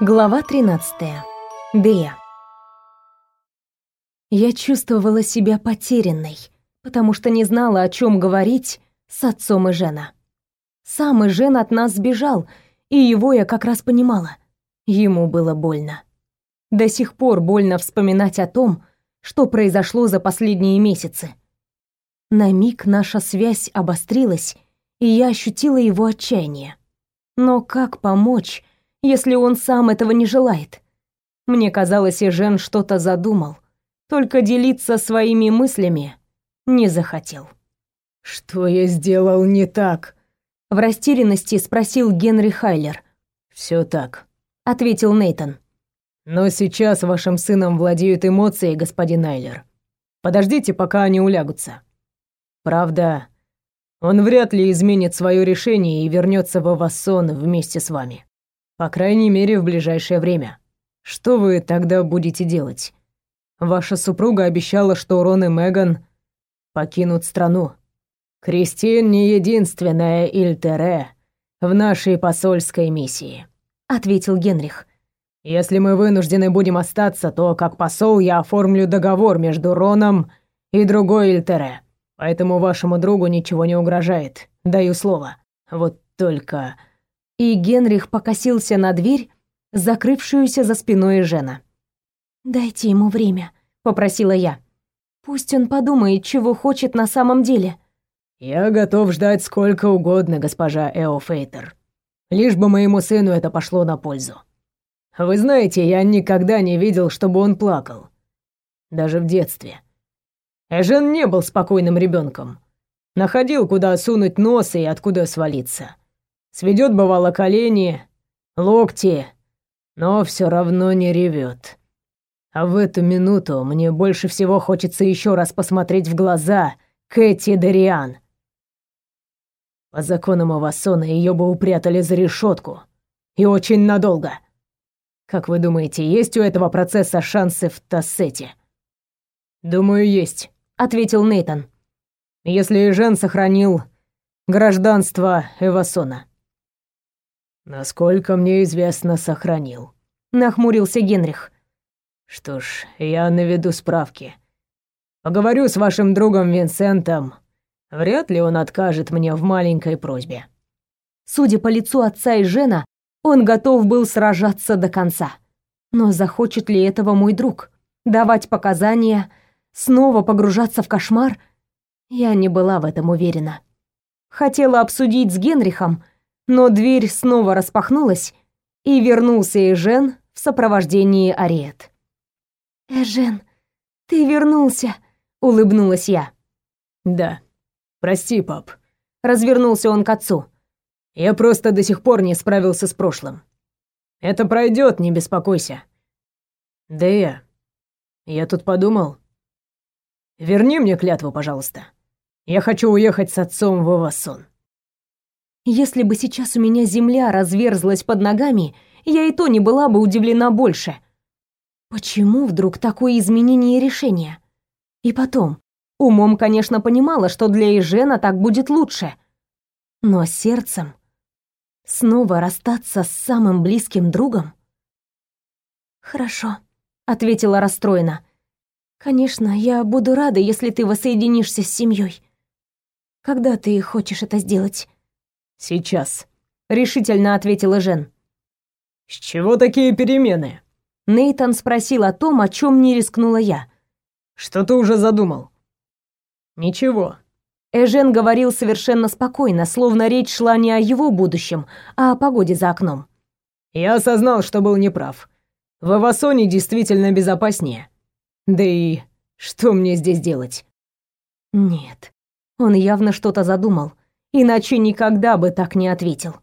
Глава 13. Дея. Я чувствовала себя потерянной, потому что не знала, о чем говорить с отцом и Жена. Сам и Жен от нас сбежал, и его я как раз понимала. Ему было больно. До сих пор больно вспоминать о том, что произошло за последние месяцы. На миг наша связь обострилась, и я ощутила его отчаяние. Но как помочь, если он сам этого не желает? Мне казалось, и Жен что-то задумал, только делиться своими мыслями не захотел. «Что я сделал не так?» В растерянности спросил Генри Хайлер. «Все так», — ответил Нейтон. «Но сейчас вашим сыном владеют эмоции, господин Айлер. Подождите, пока они улягутся. Правда, он вряд ли изменит свое решение и вернется в Авассон вместе с вами. По крайней мере, в ближайшее время. Что вы тогда будете делать? Ваша супруга обещала, что Рон и Меган покинут страну. Кристин не единственная Ильтере в нашей посольской миссии, ответил Генрих. Если мы вынуждены будем остаться, то как посол я оформлю договор между Роном и другой Ильтере. Поэтому вашему другу ничего не угрожает. Даю слово. Вот только и Генрих покосился на дверь, закрывшуюся за спиной Жена. «Дайте ему время», — попросила я. «Пусть он подумает, чего хочет на самом деле». «Я готов ждать сколько угодно, госпожа Эофейтер. Лишь бы моему сыну это пошло на пользу. Вы знаете, я никогда не видел, чтобы он плакал. Даже в детстве. Эжен не был спокойным ребенком. Находил, куда сунуть нос и откуда свалиться. Сведет, бывало, колени, локти, но все равно не ревет. А в эту минуту мне больше всего хочется еще раз посмотреть в глаза Кэти Дариан. По законам Авасона ее бы упрятали за решетку. И очень надолго. Как вы думаете, есть у этого процесса шансы в Тассете? Думаю, есть, ответил Нейтон. Если Жен сохранил гражданство Эвасона. Насколько мне известно, сохранил. Нахмурился Генрих. Что ж, я наведу справки. Поговорю с вашим другом Винсентом. Вряд ли он откажет мне в маленькой просьбе. Судя по лицу отца и Жена, он готов был сражаться до конца. Но захочет ли этого мой друг? Давать показания, снова погружаться в кошмар? Я не была в этом уверена. Хотела обсудить с Генрихом, но дверь снова распахнулась, и вернулся Эжен в сопровождении Ариет. «Эжен, ты вернулся!» — улыбнулась я. «Да. Прости, пап». Развернулся он к отцу. «Я просто до сих пор не справился с прошлым. Это пройдет, не беспокойся. Да я... Я тут подумал. Верни мне клятву, пожалуйста. Я хочу уехать с отцом в Авасон». Если бы сейчас у меня земля разверзлась под ногами, я и то не была бы удивлена больше. Почему вдруг такое изменение решения? И потом, умом, конечно, понимала, что для Ежена так будет лучше. Но сердцем снова расстаться с самым близким другом? Хорошо, ответила расстроена. Конечно, я буду рада, если ты воссоединишься с семьей. Когда ты хочешь это сделать? «Сейчас», — решительно ответила Жен. «С чего такие перемены?» Нейтан спросил о том, о чем не рискнула я. «Что ты уже задумал?» «Ничего». Эжен говорил совершенно спокойно, словно речь шла не о его будущем, а о погоде за окном. «Я осознал, что был неправ. В Авасоне действительно безопаснее. Да и что мне здесь делать?» «Нет, он явно что-то задумал иначе никогда бы так не ответил.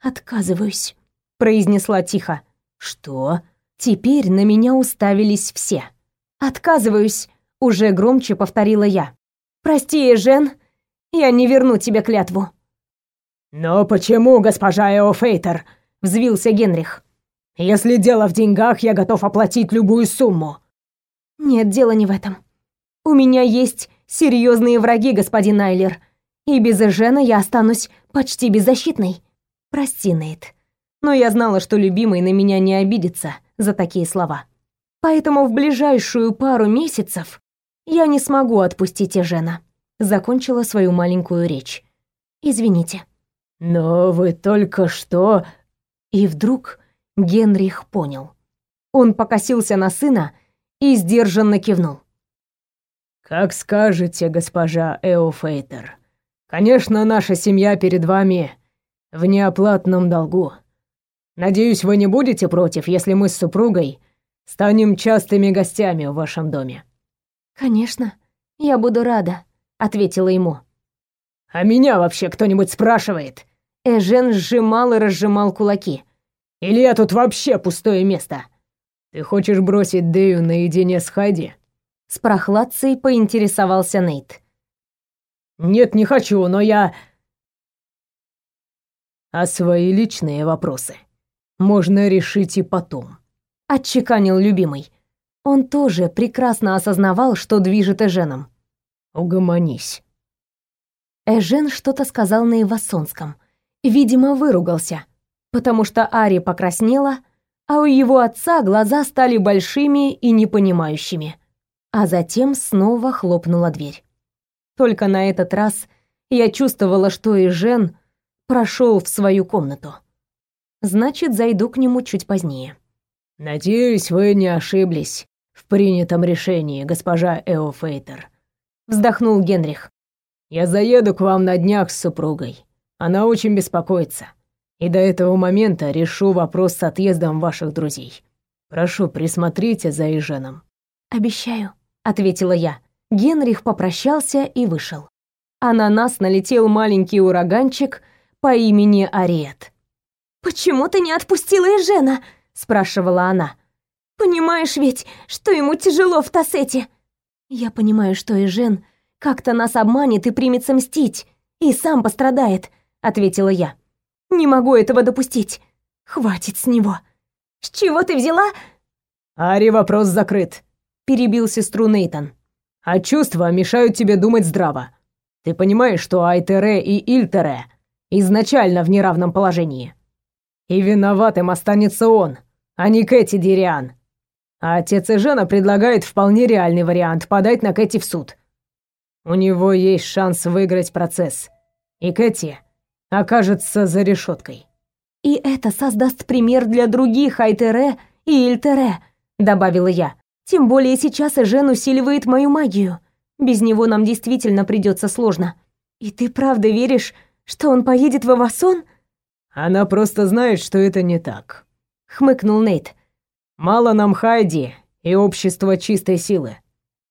«Отказываюсь», — произнесла тихо. «Что?» Теперь на меня уставились все. «Отказываюсь», — уже громче повторила я. «Прости, Жен, я не верну тебе клятву». «Но почему, госпожа Эофейтер?» — взвился Генрих. «Если дело в деньгах, я готов оплатить любую сумму». «Нет, дело не в этом. У меня есть серьезные враги, господин Айлер, и без Эжена я останусь почти беззащитной. Прости, Нейт. но я знала, что любимый на меня не обидится за такие слова. Поэтому в ближайшую пару месяцев я не смогу отпустить Эжена. Закончила свою маленькую речь. Извините. Но вы только что... И вдруг Генрих понял. Он покосился на сына и сдержанно кивнул. «Как скажете, госпожа Эофейтер. Конечно, наша семья перед вами в неоплатном долгу. Надеюсь, вы не будете против, если мы с супругой станем частыми гостями в вашем доме». «Конечно, я буду рада», — ответила ему. «А меня вообще кто-нибудь спрашивает?» Эжен сжимал и разжимал кулаки. «Или я тут вообще пустое место?» «Ты хочешь бросить Дэю наедине с Хайди?» С прохладцей поинтересовался Нейт. «Нет, не хочу, но я...» «А свои личные вопросы можно решить и потом», — отчеканил любимый. Он тоже прекрасно осознавал, что движет Эженом. «Угомонись». Эжен что-то сказал на Ивасонском. Видимо, выругался, потому что Ари покраснела, а у его отца глаза стали большими и непонимающими. А затем снова хлопнула дверь. Только на этот раз я чувствовала, что и Жен прошел в свою комнату. Значит, зайду к нему чуть позднее. «Надеюсь, вы не ошиблись в принятом решении, госпожа Эофейтер», — вздохнул Генрих. «Я заеду к вам на днях с супругой. Она очень беспокоится и до этого момента решу вопрос с отъездом ваших друзей. Прошу, присмотрите за Иженом». «Обещаю», — ответила я. Генрих попрощался и вышел. А на нас налетел маленький ураганчик по имени Ариет. «Почему ты не отпустила Ижена?» — спрашивала она. «Понимаешь ведь, что ему тяжело в Тассете?» «Я понимаю, что Ижен как-то нас обманет и примется мстить, и сам пострадает», — ответила я. Не могу этого допустить. Хватит с него. С чего ты взяла? Ари, вопрос закрыт. Перебил сестру Нейтан. А чувства мешают тебе думать здраво. Ты понимаешь, что Айтере и Ильтере изначально в неравном положении. И виноватым останется он, а не Кэти Дириан. А отец Эжена предлагает вполне реальный вариант подать на Кэти в суд. У него есть шанс выиграть процесс. И Кэти окажется за решеткой. И это создаст пример для других Айтере и Ильтере, добавила я. Тем более сейчас Эжен усиливает мою магию. Без него нам действительно придется сложно. И ты правда веришь, что он поедет в Авасон? Она просто знает, что это не так, хмыкнул Нейт. Мало нам Хайди и общества чистой силы.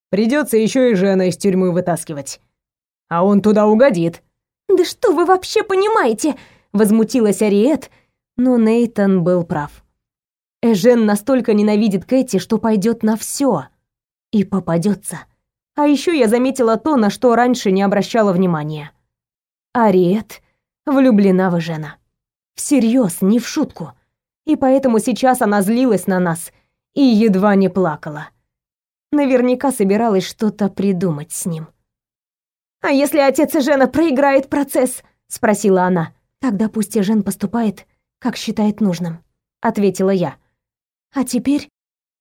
Придется еще и Жена из тюрьмы вытаскивать. А он туда угодит. «Да что вы вообще понимаете?» — возмутилась Ариет, но Нейтан был прав. Эжен настолько ненавидит Кэти, что пойдет на все и попадется. А еще я заметила то, на что раньше не обращала внимания. Ариет влюблена в Эжена. Всерьез, не в шутку. И поэтому сейчас она злилась на нас и едва не плакала. Наверняка собиралась что-то придумать с ним. «А если отец Жена проиграет процесс?» — спросила она. «Тогда пусть Жен поступает, как считает нужным», — ответила я. «А теперь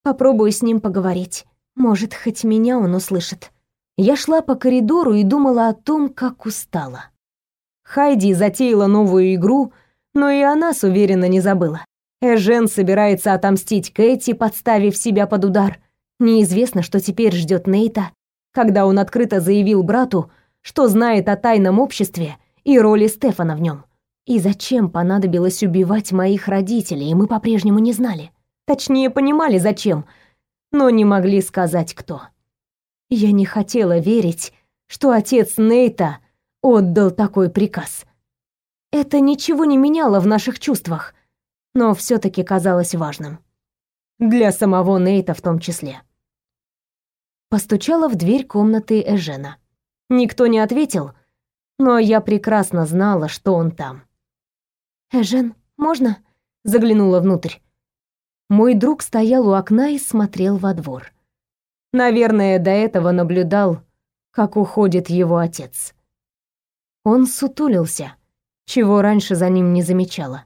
попробую с ним поговорить. Может, хоть меня он услышит». Я шла по коридору и думала о том, как устала. Хайди затеяла новую игру, но и она с уверенно не забыла. Эжен собирается отомстить Кэти, подставив себя под удар. Неизвестно, что теперь ждет Нейта, когда он открыто заявил брату, что знает о тайном обществе и роли Стефана в нем. И зачем понадобилось убивать моих родителей, мы по-прежнему не знали. Точнее, понимали, зачем, но не могли сказать, кто. Я не хотела верить, что отец Нейта отдал такой приказ. Это ничего не меняло в наших чувствах, но все таки казалось важным. Для самого Нейта в том числе. Постучала в дверь комнаты Эжена. Никто не ответил, но я прекрасно знала, что он там. «Эжен, можно?» — заглянула внутрь. Мой друг стоял у окна и смотрел во двор. Наверное, до этого наблюдал, как уходит его отец. Он сутулился, чего раньше за ним не замечала.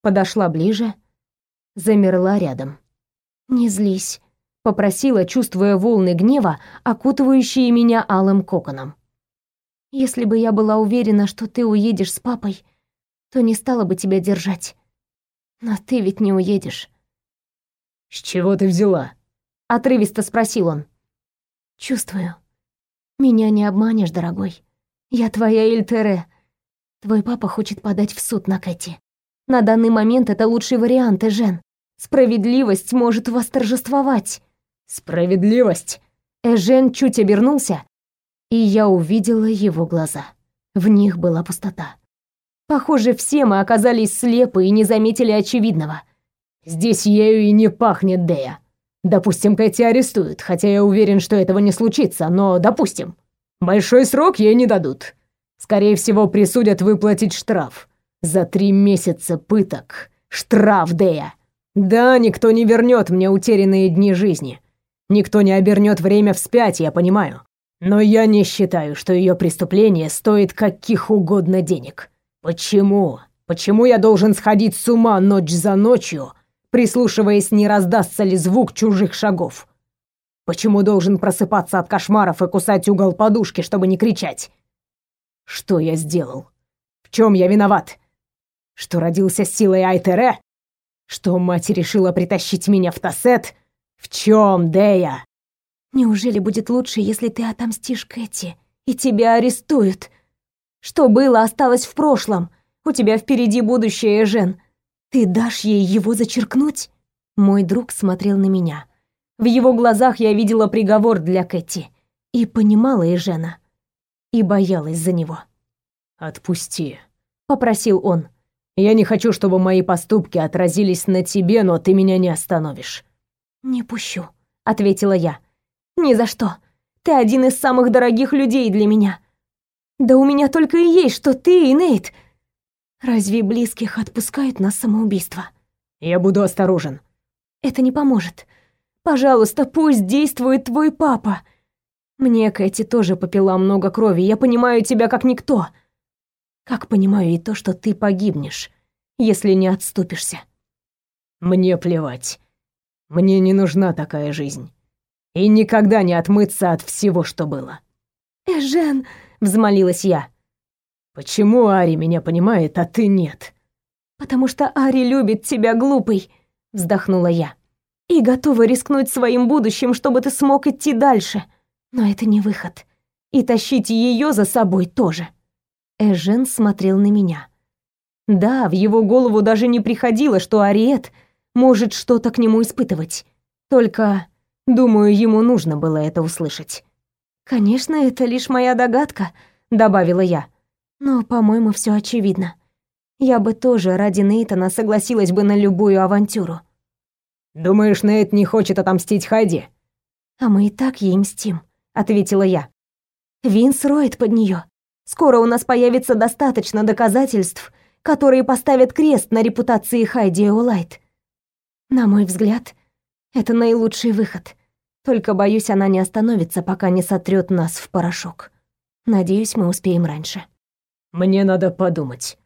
Подошла ближе, замерла рядом. «Не злись», — попросила, чувствуя волны гнева, окутывающие меня алым коконом. «Если бы я была уверена, что ты уедешь с папой, то не стала бы тебя держать. Но ты ведь не уедешь». «С чего ты взяла?» — отрывисто спросил он. «Чувствую. Меня не обманешь, дорогой. Я твоя Эльтере. Твой папа хочет подать в суд на Кэти. На данный момент это лучший вариант, Эжен. Справедливость может восторжествовать». «Справедливость?» Эжен чуть обернулся, и я увидела его глаза. В них была пустота. Похоже, все мы оказались слепы и не заметили очевидного. Здесь ею и не пахнет Дея. Допустим, Кэти арестуют, хотя я уверен, что этого не случится, но допустим. Большой срок ей не дадут. Скорее всего, присудят выплатить штраф. За три месяца пыток. Штраф, Дея. Да, никто не вернет мне утерянные дни жизни. Никто не обернет время вспять, я понимаю. Но я не считаю, что ее преступление стоит каких угодно денег. Почему? Почему я должен сходить с ума ночь за ночью, прислушиваясь, не раздастся ли звук чужих шагов. Почему должен просыпаться от кошмаров и кусать угол подушки, чтобы не кричать? Что я сделал? В чем я виноват? Что родился с силой Айтере? Что мать решила притащить меня в Тассет? В чем, Дея? Неужели будет лучше, если ты отомстишь Кэти и тебя арестуют? Что было, осталось в прошлом. У тебя впереди будущее, Жен. Ты дашь ей его зачеркнуть? Мой друг смотрел на меня. В его глазах я видела приговор для Кэти и понимала и Жена, и боялась за него. Отпусти, попросил он. Я не хочу, чтобы мои поступки отразились на тебе, но ты меня не остановишь. Не пущу, ответила я. Ни за что. Ты один из самых дорогих людей для меня. Да у меня только и есть, что ты и Нейт. Разве близких отпускают на самоубийство? Я буду осторожен. Это не поможет. Пожалуйста, пусть действует твой папа. Мне Кэти тоже попила много крови. Я понимаю тебя как никто. Как понимаю и то, что ты погибнешь, если не отступишься. Мне плевать. Мне не нужна такая жизнь. И никогда не отмыться от всего, что было. Эжен, взмолилась я. Почему Ари меня понимает, а ты нет? Потому что Ари любит тебя, глупый, вздохнула я. И готова рискнуть своим будущим, чтобы ты смог идти дальше. Но это не выход. И тащить ее за собой тоже. Эжен смотрел на меня. Да, в его голову даже не приходило, что Ариет может что-то к нему испытывать. Только, думаю, ему нужно было это услышать. Конечно, это лишь моя догадка, добавила я. Но, по-моему, все очевидно. Я бы тоже ради Нейтана согласилась бы на любую авантюру. Думаешь, Нейт не хочет отомстить Хайди? А мы и так ей мстим, ответила я. Винс роет под нее. Скоро у нас появится достаточно доказательств, которые поставят крест на репутации Хайди Олайт. На мой взгляд, это наилучший выход. Только боюсь, она не остановится, пока не сотрет нас в порошок. Надеюсь, мы успеем раньше. Мне надо подумать,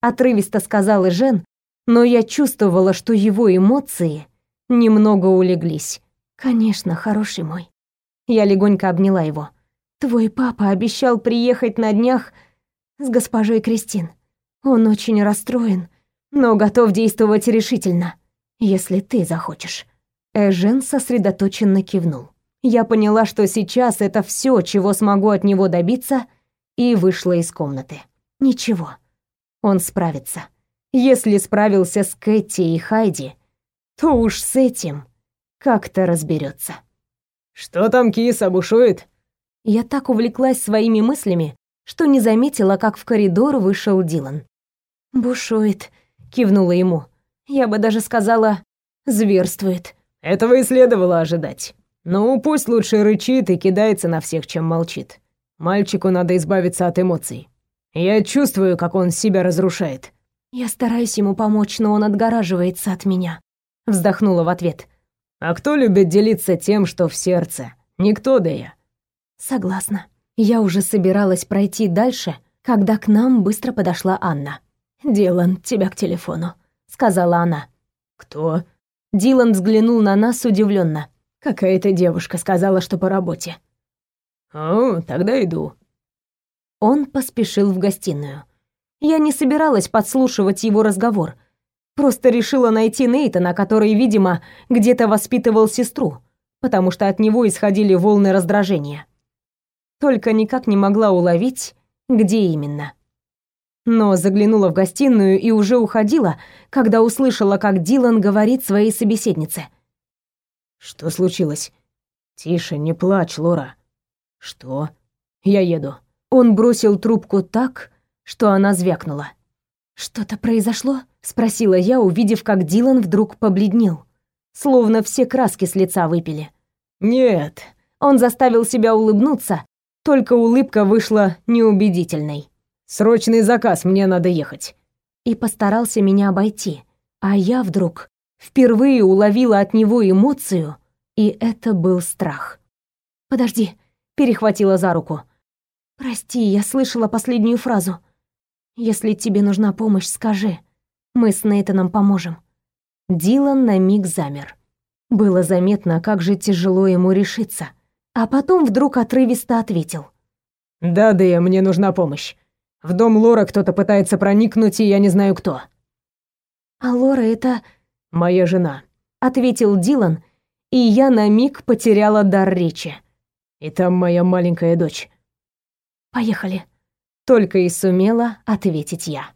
отрывисто сказал Жен, но я чувствовала, что его эмоции немного улеглись. Конечно, хороший мой. Я легонько обняла его. Твой папа обещал приехать на днях с госпожой Кристин. Он очень расстроен, но готов действовать решительно, если ты захочешь. Эжен сосредоточенно кивнул. Я поняла, что сейчас это все, чего смогу от него добиться, и вышла из комнаты. Ничего, он справится. Если справился с Кэти и Хайди, то уж с этим как-то разберется. «Что там киса бушует?» Я так увлеклась своими мыслями, что не заметила, как в коридор вышел Дилан. «Бушует», — кивнула ему. «Я бы даже сказала, зверствует». «Этого и следовало ожидать. Ну, пусть лучше рычит и кидается на всех, чем молчит. Мальчику надо избавиться от эмоций. Я чувствую, как он себя разрушает. Я стараюсь ему помочь, но он отгораживается от меня. Вздохнула в ответ. А кто любит делиться тем, что в сердце? Никто, да я. Согласна. Я уже собиралась пройти дальше, когда к нам быстро подошла Анна. «Дилан, тебя к телефону», — сказала она. Кто? Дилан взглянул на нас удивленно. Какая-то девушка сказала, что по работе. О, тогда иду. Он поспешил в гостиную. Я не собиралась подслушивать его разговор. Просто решила найти Нейтана, который, видимо, где-то воспитывал сестру, потому что от него исходили волны раздражения. Только никак не могла уловить, где именно. Но заглянула в гостиную и уже уходила, когда услышала, как Дилан говорит своей собеседнице. «Что случилось?» «Тише, не плачь, Лора». «Что?» «Я еду». Он бросил трубку так, что она звякнула. «Что-то произошло?» — спросила я, увидев, как Дилан вдруг побледнел. Словно все краски с лица выпили. «Нет». Он заставил себя улыбнуться, только улыбка вышла неубедительной. «Срочный заказ, мне надо ехать». И постарался меня обойти. А я вдруг впервые уловила от него эмоцию, и это был страх. «Подожди», — перехватила за руку. «Прости, я слышала последнюю фразу. Если тебе нужна помощь, скажи. Мы с Нейтаном поможем». Дилан на миг замер. Было заметно, как же тяжело ему решиться. А потом вдруг отрывисто ответил. «Да, да, мне нужна помощь. В дом Лора кто-то пытается проникнуть, и я не знаю кто». «А Лора — это...» «Моя жена», — ответил Дилан, и я на миг потеряла дар речи. «И там моя маленькая дочь». Поехали. Только и сумела ответить я.